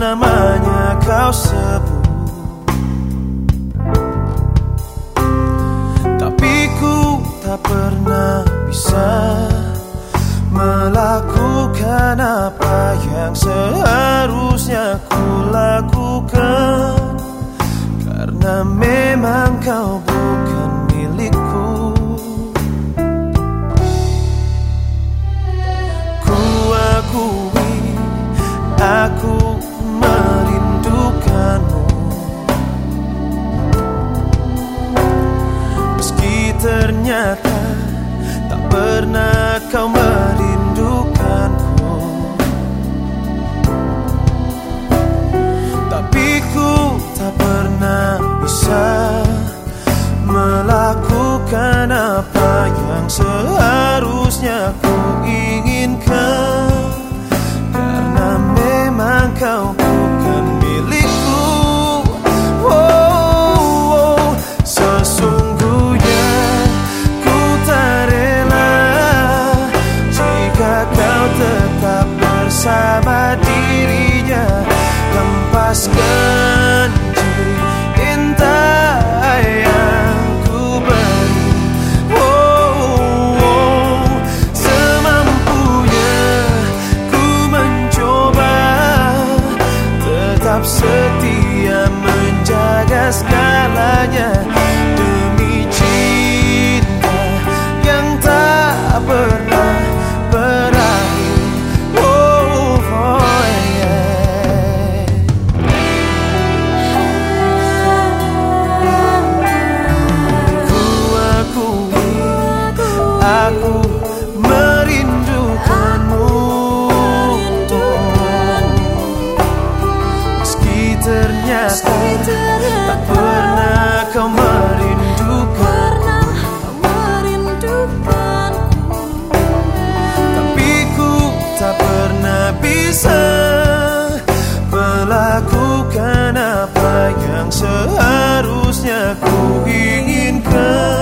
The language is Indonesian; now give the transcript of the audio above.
namanya kau sebut. Tapi ku tak pernah bisa Melakukan apa yang seharusnya ku lakukan. Karena memang kau bukan ternyata tak pernah kau merindukanku. Tapi ku tak pernah bisa Melakukan apa yang seharusnya ku inginkan Lepaskan cinta yang ku beri oh, oh, Semampunya ku mencoba. Tetap setia menjaga segalanya aku merindukanmu. Meski ternyata tak pernah kau merindukan. Tapi ku tak pernah bisa Melakukan apa yang seharusnya ku inginkan